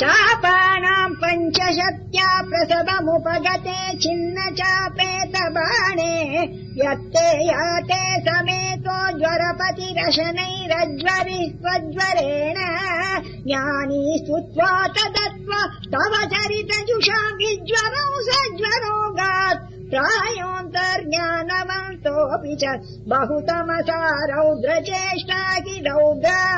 चापाणाम् पञ्चशत्या प्रसवमुपगते छिन्न चापेत बाणे यत्ते याते समेतो ज्वरपतिरशनैरज्वरिस्त्वज्वरेण स्वज्वरेण ज्ञानी स्तुत्वा तदत्व तव चरितजुषा विज्वरौ स ज्वरोगात् च बहुतमसा रौद्रचेष्टा हि रौद्रा